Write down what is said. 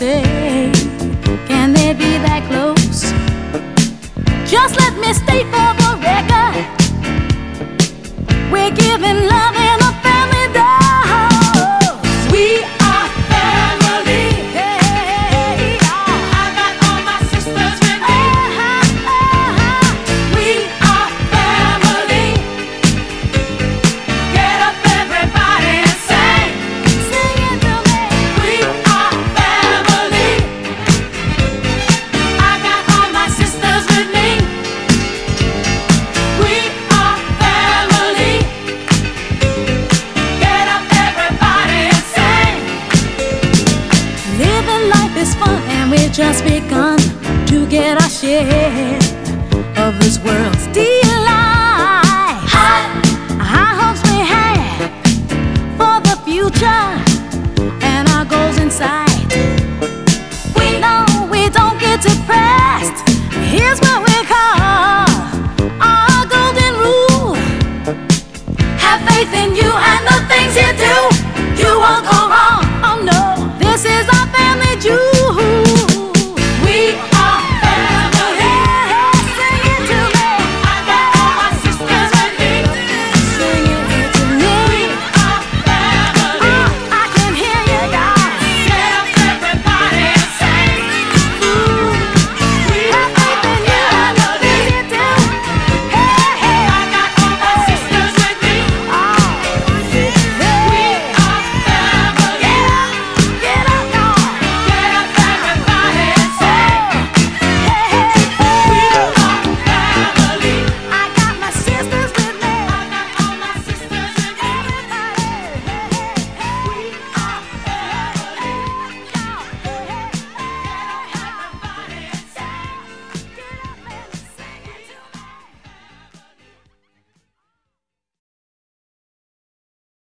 Just we've just begun to get our share of this world's delight. High hopes we have for the future and our goals in sight. We know we don't get depressed. Here's what we call our golden rule: Have faith in you and the things you do. You won't go wrong. Oh no, this is our family jewel.